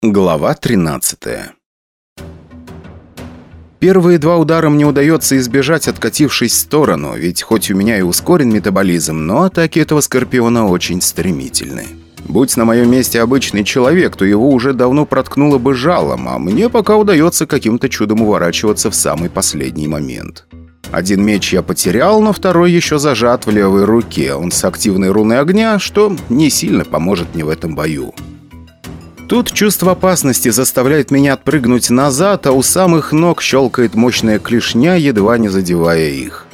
Глава 13 Первые два удара мне удается избежать, откатившись в сторону, ведь хоть у меня и ускорен метаболизм, но атаки этого скорпиона очень стремительны. Будь на моем месте обычный человек, то его уже давно проткнуло бы жалом, а мне пока удается каким-то чудом уворачиваться в самый последний момент. Один меч я потерял, но второй еще зажат в левой руке. Он с активной руной огня, что не сильно поможет мне в этом бою. Тут чувство опасности заставляет меня отпрыгнуть назад, а у самых ног щелкает мощная клешня, едва не задевая их.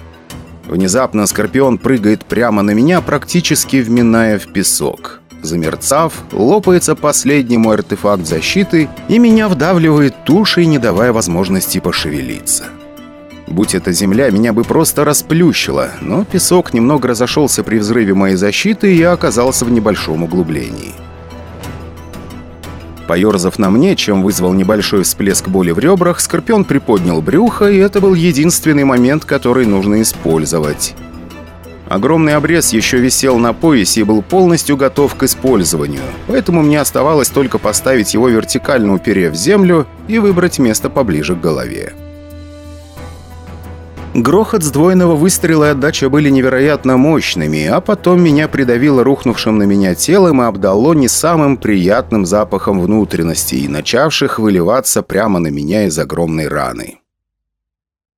Внезапно Скорпион прыгает прямо на меня, практически вминая в песок. Замерцав, лопается последний мой артефакт защиты, и меня вдавливает тушей, не давая возможности пошевелиться. Будь это земля, меня бы просто расплющило, но песок немного разошелся при взрыве моей защиты, и я оказался в небольшом углублении. Поерзав на мне, чем вызвал небольшой всплеск боли в ребрах, Скорпион приподнял брюхо, и это был единственный момент, который нужно использовать. Огромный обрез еще висел на поясе и был полностью готов к использованию, поэтому мне оставалось только поставить его вертикально уперев землю и выбрать место поближе к голове. Грохот сдвоенного выстрела и отдача были невероятно мощными, а потом меня придавило рухнувшим на меня телом и обдало не самым приятным запахом внутренностей, начавших выливаться прямо на меня из огромной раны.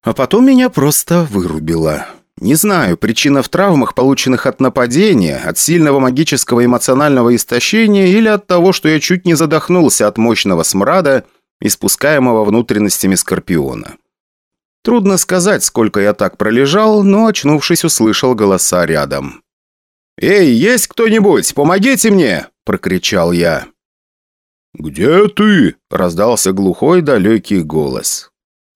А потом меня просто вырубило. Не знаю, причина в травмах, полученных от нападения, от сильного магического эмоционального истощения или от того, что я чуть не задохнулся от мощного смрада, испускаемого внутренностями Скорпиона. Трудно сказать, сколько я так пролежал, но, очнувшись, услышал голоса рядом. «Эй, есть кто-нибудь? Помогите мне!» – прокричал я. «Где ты?» – раздался глухой далекий голос.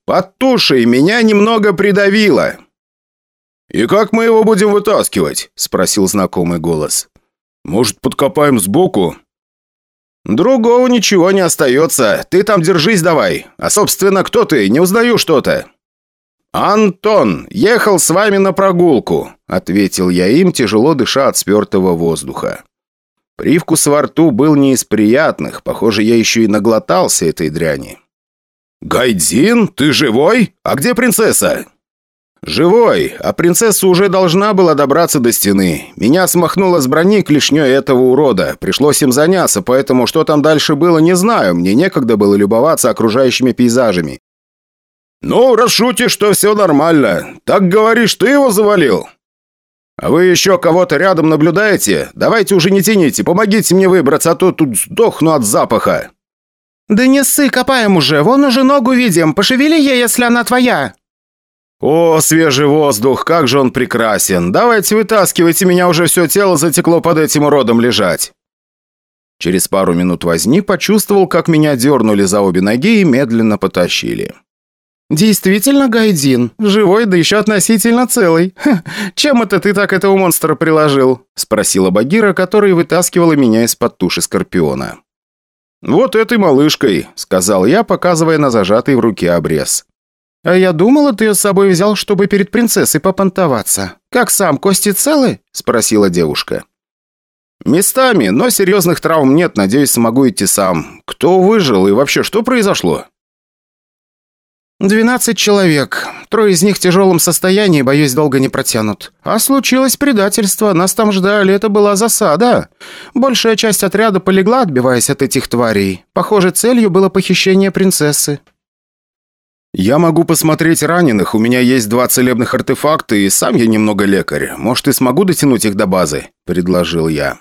«Под тушей меня немного придавило!» «И как мы его будем вытаскивать?» – спросил знакомый голос. «Может, подкопаем сбоку?» «Другого ничего не остается. Ты там держись давай. А, собственно, кто ты? Не узнаю что-то». «Антон, ехал с вами на прогулку», — ответил я им, тяжело дыша от спертого воздуха. Привкус во рту был не из приятных, похоже, я еще и наглотался этой дряни. «Гайдзин, ты живой? А где принцесса?» «Живой, а принцесса уже должна была добраться до стены. Меня смахнуло с брони клешней этого урода. Пришлось им заняться, поэтому что там дальше было, не знаю. Мне некогда было любоваться окружающими пейзажами. «Ну, раз шутишь, что все нормально. Так говоришь, ты его завалил?» «А вы еще кого-то рядом наблюдаете? Давайте уже не тяните, помогите мне выбраться, а то тут сдохну от запаха». «Да не ссы, копаем уже, вон уже ногу видим, пошевели ей, если она твоя». «О, свежий воздух, как же он прекрасен! Давайте вытаскивайте, меня уже все тело затекло под этим уродом лежать». Через пару минут возни почувствовал, как меня дернули за обе ноги и медленно потащили. «Действительно, Гайдин? Живой, да еще относительно целый. Ха, чем это ты так этого монстра приложил?» Спросила Багира, которая вытаскивала меня из-под туши Скорпиона. «Вот этой малышкой», — сказал я, показывая на зажатый в руке обрез. «А я думала, ты ее с собой взял, чтобы перед принцессой попонтоваться. Как сам, кости целы?» — спросила девушка. «Местами, но серьезных травм нет, надеюсь, смогу идти сам. Кто выжил и вообще что произошло?» «Двенадцать человек. Трое из них в тяжелом состоянии, боюсь, долго не протянут. А случилось предательство, нас там ждали, это была засада. Большая часть отряда полегла, отбиваясь от этих тварей. Похоже, целью было похищение принцессы». «Я могу посмотреть раненых, у меня есть два целебных артефакта, и сам я немного лекарь. Может, и смогу дотянуть их до базы?» – предложил я.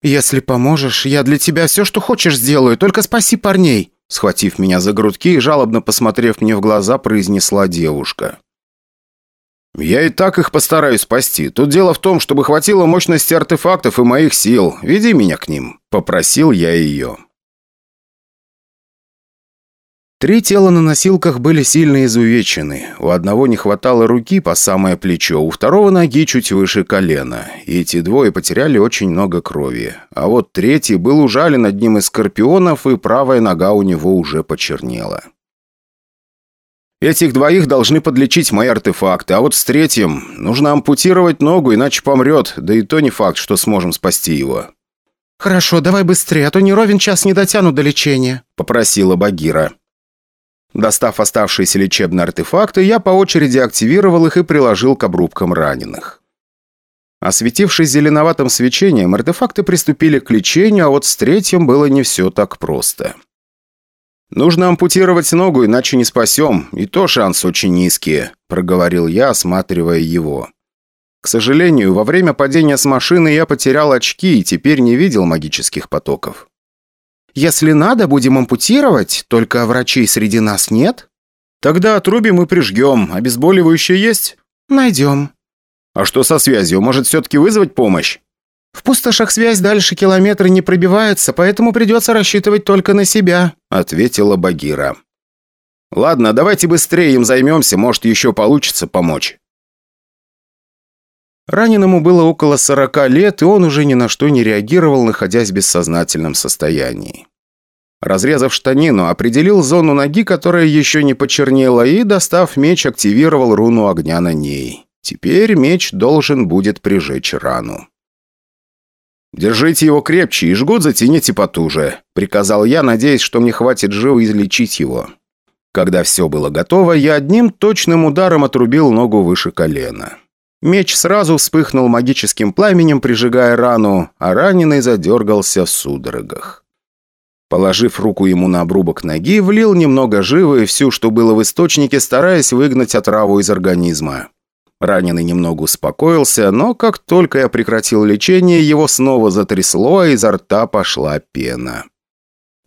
«Если поможешь, я для тебя все, что хочешь, сделаю, только спаси парней», Схватив меня за грудки и жалобно посмотрев мне в глаза, произнесла девушка. «Я и так их постараюсь спасти. Тут дело в том, чтобы хватило мощности артефактов и моих сил. Веди меня к ним», – попросил я ее. Три тела на носилках были сильно изувечены. У одного не хватало руки по самое плечо, у второго ноги чуть выше колена. И эти двое потеряли очень много крови. А вот третий был ужален одним из скорпионов, и правая нога у него уже почернела. Этих двоих должны подлечить мои артефакты, а вот с третьим нужно ампутировать ногу, иначе помрет, да и то не факт, что сможем спасти его. «Хорошо, давай быстрее, а то не ровен час не дотяну до лечения», – попросила Багира. Достав оставшиеся лечебные артефакты, я по очереди активировал их и приложил к обрубкам раненых. Осветившись зеленоватым свечением, артефакты приступили к лечению, а вот с третьим было не все так просто. «Нужно ампутировать ногу, иначе не спасем, и то шанс очень низкий», – проговорил я, осматривая его. К сожалению, во время падения с машины я потерял очки и теперь не видел магических потоков. «Если надо, будем ампутировать, только врачей среди нас нет?» «Тогда отрубим и прижгем. Обезболивающее есть?» «Найдем». «А что со связью? Может, все-таки вызвать помощь?» «В пустошах связь дальше километра не пробивается, поэтому придется рассчитывать только на себя», — ответила Багира. «Ладно, давайте быстрее им займемся, может, еще получится помочь». Раненому было около сорока лет, и он уже ни на что не реагировал, находясь в бессознательном состоянии. Разрезав штанину, определил зону ноги, которая еще не почернела, и, достав меч, активировал руну огня на ней. Теперь меч должен будет прижечь рану. «Держите его крепче и жгут затяните потуже», — приказал я, надеясь, что мне хватит живо излечить его. Когда все было готово, я одним точным ударом отрубил ногу выше колена. Меч сразу вспыхнул магическим пламенем, прижигая рану, а раненый задергался в судорогах. Положив руку ему на обрубок ноги, влил немного живы и всю, что было в источнике, стараясь выгнать отраву из организма. Раненый немного успокоился, но как только я прекратил лечение, его снова затрясло, а изо рта пошла пена.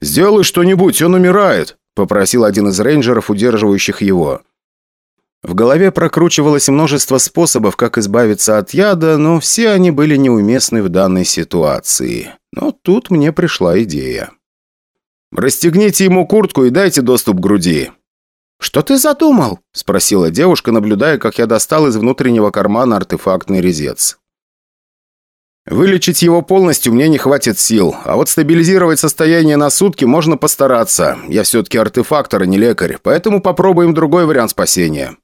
«Сделай что-нибудь, он умирает», — попросил один из рейнджеров, удерживающих его. В голове прокручивалось множество способов, как избавиться от яда, но все они были неуместны в данной ситуации. Но тут мне пришла идея. «Расстегните ему куртку и дайте доступ к груди», «Что ты задумал?» – спросила девушка, наблюдая, как я достал из внутреннего кармана артефактный резец. «Вылечить его полностью мне не хватит сил, а вот стабилизировать состояние на сутки можно постараться. Я все-таки артефактор, а не лекарь, поэтому попробуем другой вариант спасения».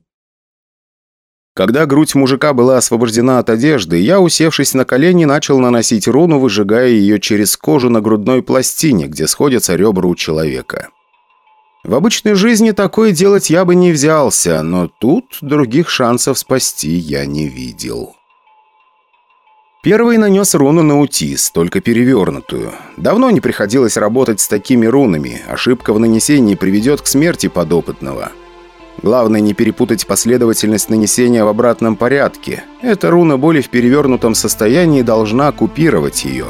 Когда грудь мужика была освобождена от одежды, я, усевшись на колени, начал наносить руну, выжигая ее через кожу на грудной пластине, где сходятся ребра у человека. В обычной жизни такое делать я бы не взялся, но тут других шансов спасти я не видел. Первый нанес руну на утис, только перевернутую. Давно не приходилось работать с такими рунами, ошибка в нанесении приведет к смерти подопытного. Главное не перепутать последовательность нанесения в обратном порядке. Эта руна боли в перевернутом состоянии должна купировать ее.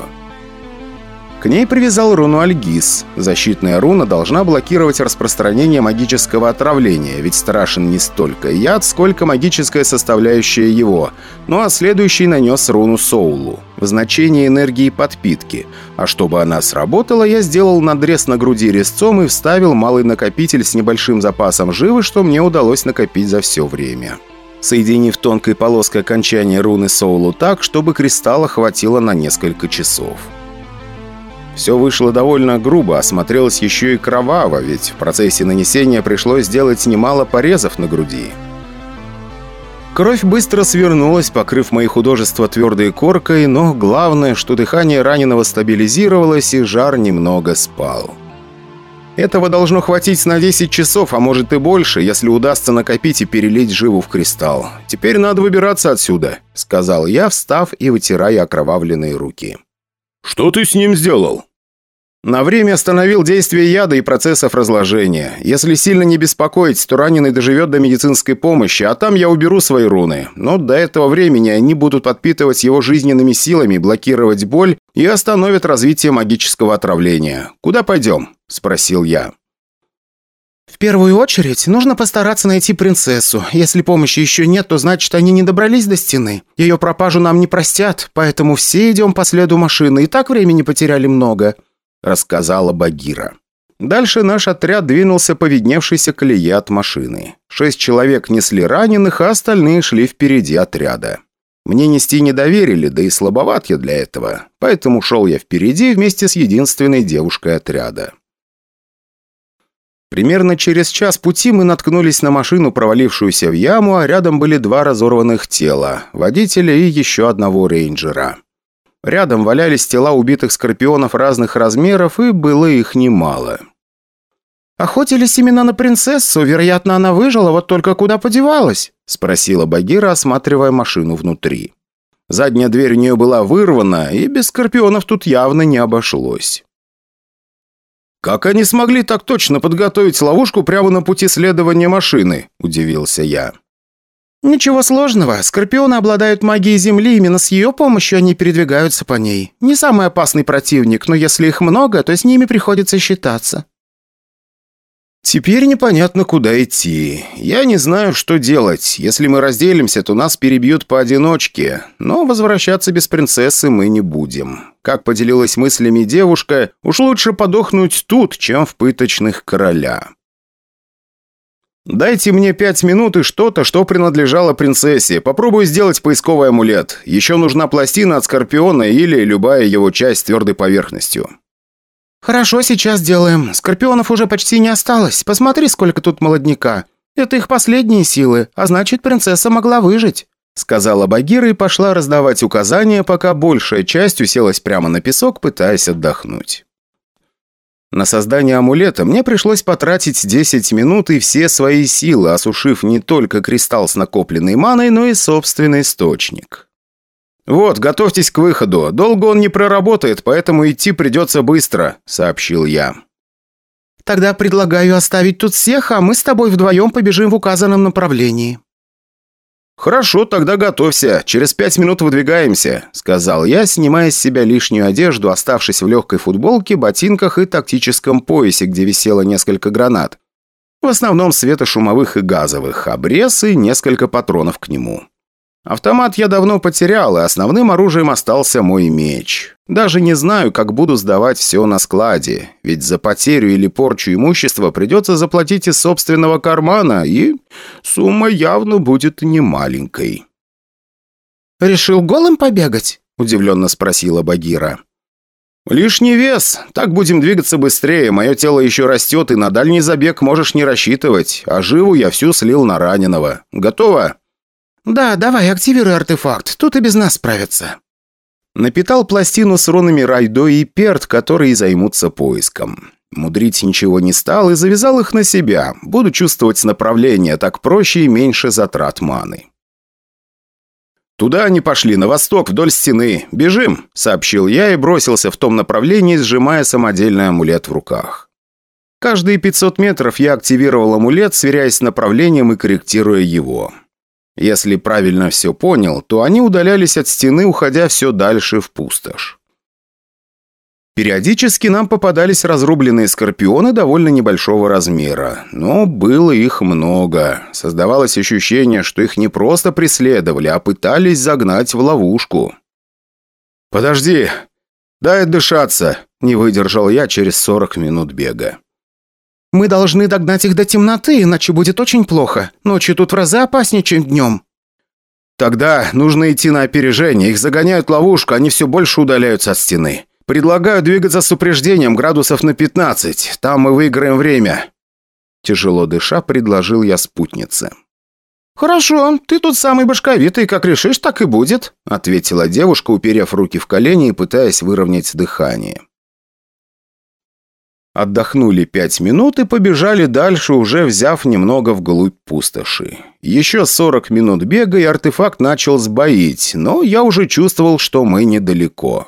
К ней привязал руну Альгиз. Защитная руна должна блокировать распространение магического отравления, ведь страшен не столько яд, сколько магическая составляющая его. Ну а следующий нанес руну Соулу в значении энергии подпитки. А чтобы она сработала, я сделал надрез на груди резцом и вставил малый накопитель с небольшим запасом живы, что мне удалось накопить за все время соединив тонкой полоской окончание руны Соулу так, чтобы кристалла хватило на несколько часов. Все вышло довольно грубо, а смотрелось еще и кроваво, ведь в процессе нанесения пришлось сделать немало порезов на груди. Кровь быстро свернулась, покрыв мои художества твердой коркой, но главное, что дыхание раненого стабилизировалось и жар немного спал. Этого должно хватить на 10 часов, а может и больше, если удастся накопить и перелить живу в кристалл. Теперь надо выбираться отсюда», — сказал я, встав и вытирая окровавленные руки. «Что ты с ним сделал?» На время остановил действие яда и процессов разложения. Если сильно не беспокоить, то раненый доживет до медицинской помощи, а там я уберу свои руны. Но до этого времени они будут подпитывать его жизненными силами, блокировать боль и остановят развитие магического отравления. «Куда пойдем?» – спросил я. «В первую очередь нужно постараться найти принцессу. Если помощи еще нет, то значит, они не добрались до стены. Ее пропажу нам не простят, поэтому все идем по следу машины. И так времени потеряли много», рассказала Багира. Дальше наш отряд двинулся по видневшейся колее от машины. Шесть человек несли раненых, а остальные шли впереди отряда. Мне нести не доверили, да и слабоват я для этого, поэтому шел я впереди вместе с единственной девушкой отряда. Примерно через час пути мы наткнулись на машину, провалившуюся в яму, а рядом были два разорванных тела – водителя и еще одного рейнджера. Рядом валялись тела убитых скорпионов разных размеров, и было их немало. «Охотились именно на принцессу, вероятно, она выжила, вот только куда подевалась?» – спросила Багира, осматривая машину внутри. Задняя дверь у нее была вырвана, и без скорпионов тут явно не обошлось. «Как они смогли так точно подготовить ловушку прямо на пути следования машины?» – удивился я. «Ничего сложного. Скорпионы обладают магией Земли, именно с ее помощью они передвигаются по ней. Не самый опасный противник, но если их много, то с ними приходится считаться». «Теперь непонятно, куда идти. Я не знаю, что делать. Если мы разделимся, то нас перебьют поодиночке. Но возвращаться без принцессы мы не будем. Как поделилась мыслями девушка, уж лучше подохнуть тут, чем в пыточных короля». «Дайте мне пять минут и что-то, что принадлежало принцессе. Попробую сделать поисковый амулет. Еще нужна пластина от Скорпиона или любая его часть с твердой поверхностью». «Хорошо, сейчас делаем. Скорпионов уже почти не осталось. Посмотри, сколько тут молодняка. Это их последние силы, а значит, принцесса могла выжить», сказала Багира и пошла раздавать указания, пока большая часть уселась прямо на песок, пытаясь отдохнуть. На создание амулета мне пришлось потратить 10 минут и все свои силы, осушив не только кристалл с накопленной маной, но и собственный источник. «Вот, готовьтесь к выходу. Долго он не проработает, поэтому идти придется быстро», — сообщил я. «Тогда предлагаю оставить тут всех, а мы с тобой вдвоем побежим в указанном направлении». «Хорошо, тогда готовься. Через пять минут выдвигаемся», — сказал я, снимая с себя лишнюю одежду, оставшись в легкой футболке, ботинках и тактическом поясе, где висело несколько гранат. В основном светошумовых и газовых, обрез и несколько патронов к нему. Автомат я давно потерял, и основным оружием остался мой меч. Даже не знаю, как буду сдавать все на складе, ведь за потерю или порчу имущества придется заплатить из собственного кармана, и сумма явно будет немаленькой. «Решил голым побегать?» – удивленно спросила Багира. «Лишний вес. Так будем двигаться быстрее. Мое тело еще растет, и на дальний забег можешь не рассчитывать. А живу я всю слил на раненого. Готово?» «Да, давай, активируй артефакт, тут и без нас справятся». Напитал пластину с рунами Райдо и Перт, которые займутся поиском. Мудрить ничего не стал и завязал их на себя. Буду чувствовать направление, так проще и меньше затрат маны. «Туда они пошли, на восток, вдоль стены. Бежим!» – сообщил я и бросился в том направлении, сжимая самодельный амулет в руках. Каждые 500 метров я активировал амулет, сверяясь с направлением и корректируя его. Если правильно все понял, то они удалялись от стены, уходя все дальше в пустошь. Периодически нам попадались разрубленные скорпионы довольно небольшого размера, но было их много. Создавалось ощущение, что их не просто преследовали, а пытались загнать в ловушку. «Подожди, дай отдышаться», – не выдержал я через 40 минут бега. Мы должны догнать их до темноты, иначе будет очень плохо. Ночью тут в разы опаснее, чем днем». «Тогда нужно идти на опережение. Их загоняют ловушку, они все больше удаляются от стены. Предлагаю двигаться с упреждением градусов на 15. Там мы выиграем время». Тяжело дыша, предложил я спутнице. «Хорошо, ты тут самый башковитый, как решишь, так и будет», ответила девушка, уперев руки в колени и пытаясь выровнять дыхание. Отдохнули пять минут и побежали дальше, уже взяв немного вглубь пустоши. Еще 40 минут бега, и артефакт начал сбоить, но я уже чувствовал, что мы недалеко.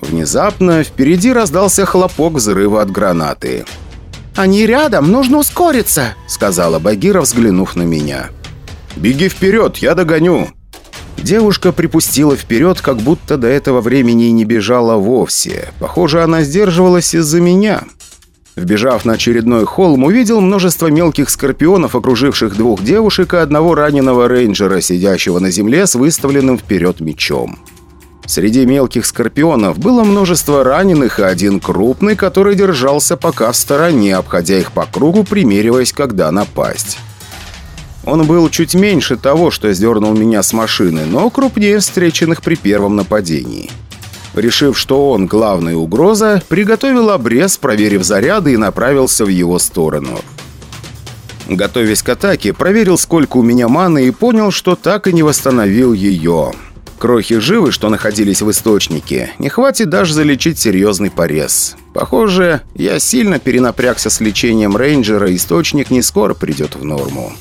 Внезапно впереди раздался хлопок взрыва от гранаты. «Они рядом, нужно ускориться», — сказала Багира, взглянув на меня. «Беги вперед, я догоню». Девушка припустила вперед, как будто до этого времени не бежала вовсе. Похоже, она сдерживалась из-за меня. Вбежав на очередной холм, увидел множество мелких скорпионов, окруживших двух девушек и одного раненого рейнджера, сидящего на земле с выставленным вперед мечом. Среди мелких скорпионов было множество раненых и один крупный, который держался пока в стороне, обходя их по кругу, примериваясь, когда напасть. Он был чуть меньше того, что сдернул меня с машины, но крупнее встреченных при первом нападении. Решив, что он главная угроза, приготовил обрез, проверив заряды и направился в его сторону. Готовясь к атаке, проверил, сколько у меня маны и понял, что так и не восстановил ее. крохи живы, что находились в источнике, не хватит даже залечить серьезный порез. Похоже, я сильно перенапрягся с лечением рейнджера, источник не скоро придет в норму.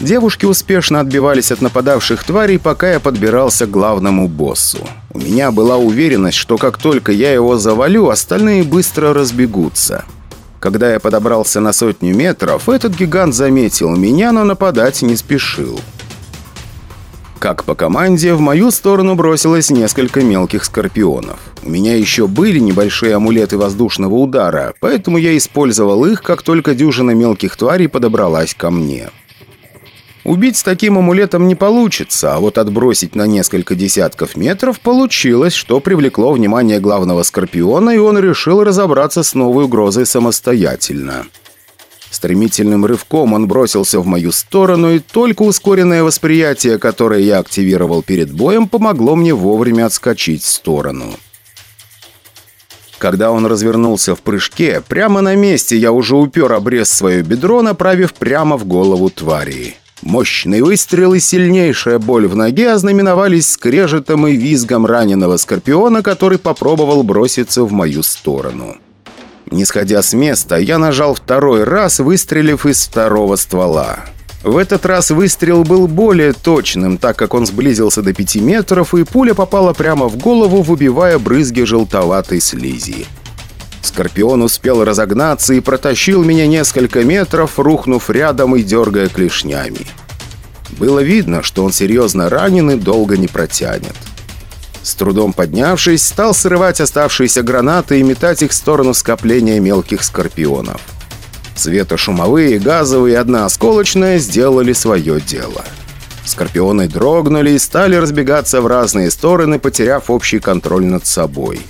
Девушки успешно отбивались от нападавших тварей, пока я подбирался к главному боссу. У меня была уверенность, что как только я его завалю, остальные быстро разбегутся. Когда я подобрался на сотню метров, этот гигант заметил меня, но нападать не спешил. Как по команде, в мою сторону бросилось несколько мелких скорпионов. У меня еще были небольшие амулеты воздушного удара, поэтому я использовал их, как только дюжина мелких тварей подобралась ко мне. Убить с таким амулетом не получится, а вот отбросить на несколько десятков метров получилось, что привлекло внимание главного Скорпиона, и он решил разобраться с новой угрозой самостоятельно. Стремительным рывком он бросился в мою сторону, и только ускоренное восприятие, которое я активировал перед боем, помогло мне вовремя отскочить в сторону. Когда он развернулся в прыжке, прямо на месте я уже упер обрез свое бедро, направив прямо в голову твари. Мощный выстрел и сильнейшая боль в ноге ознаменовались скрежетом и визгом раненого скорпиона, который попробовал броситься в мою сторону. Не сходя с места, я нажал второй раз, выстрелив из второго ствола. В этот раз выстрел был более точным, так как он сблизился до 5 метров, и пуля попала прямо в голову, выбивая брызги желтоватой слизи. Скорпион успел разогнаться и протащил меня несколько метров, рухнув рядом и дергая клешнями. Было видно, что он серьезно ранен и долго не протянет. С трудом поднявшись, стал срывать оставшиеся гранаты и метать их в сторону скопления мелких скорпионов. Светошумовые, газовые и одна осколочная сделали свое дело. Скорпионы дрогнули и стали разбегаться в разные стороны, потеряв общий контроль над собой.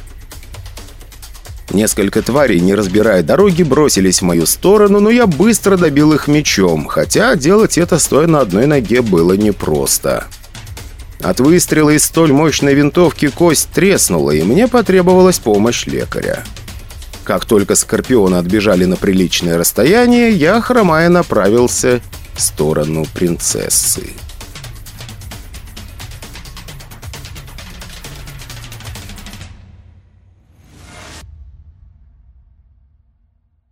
Несколько тварей, не разбирая дороги, бросились в мою сторону, но я быстро добил их мечом, хотя делать это стоя на одной ноге было непросто. От выстрела из столь мощной винтовки кость треснула, и мне потребовалась помощь лекаря. Как только скорпионы отбежали на приличное расстояние, я, хромая, направился в сторону принцессы.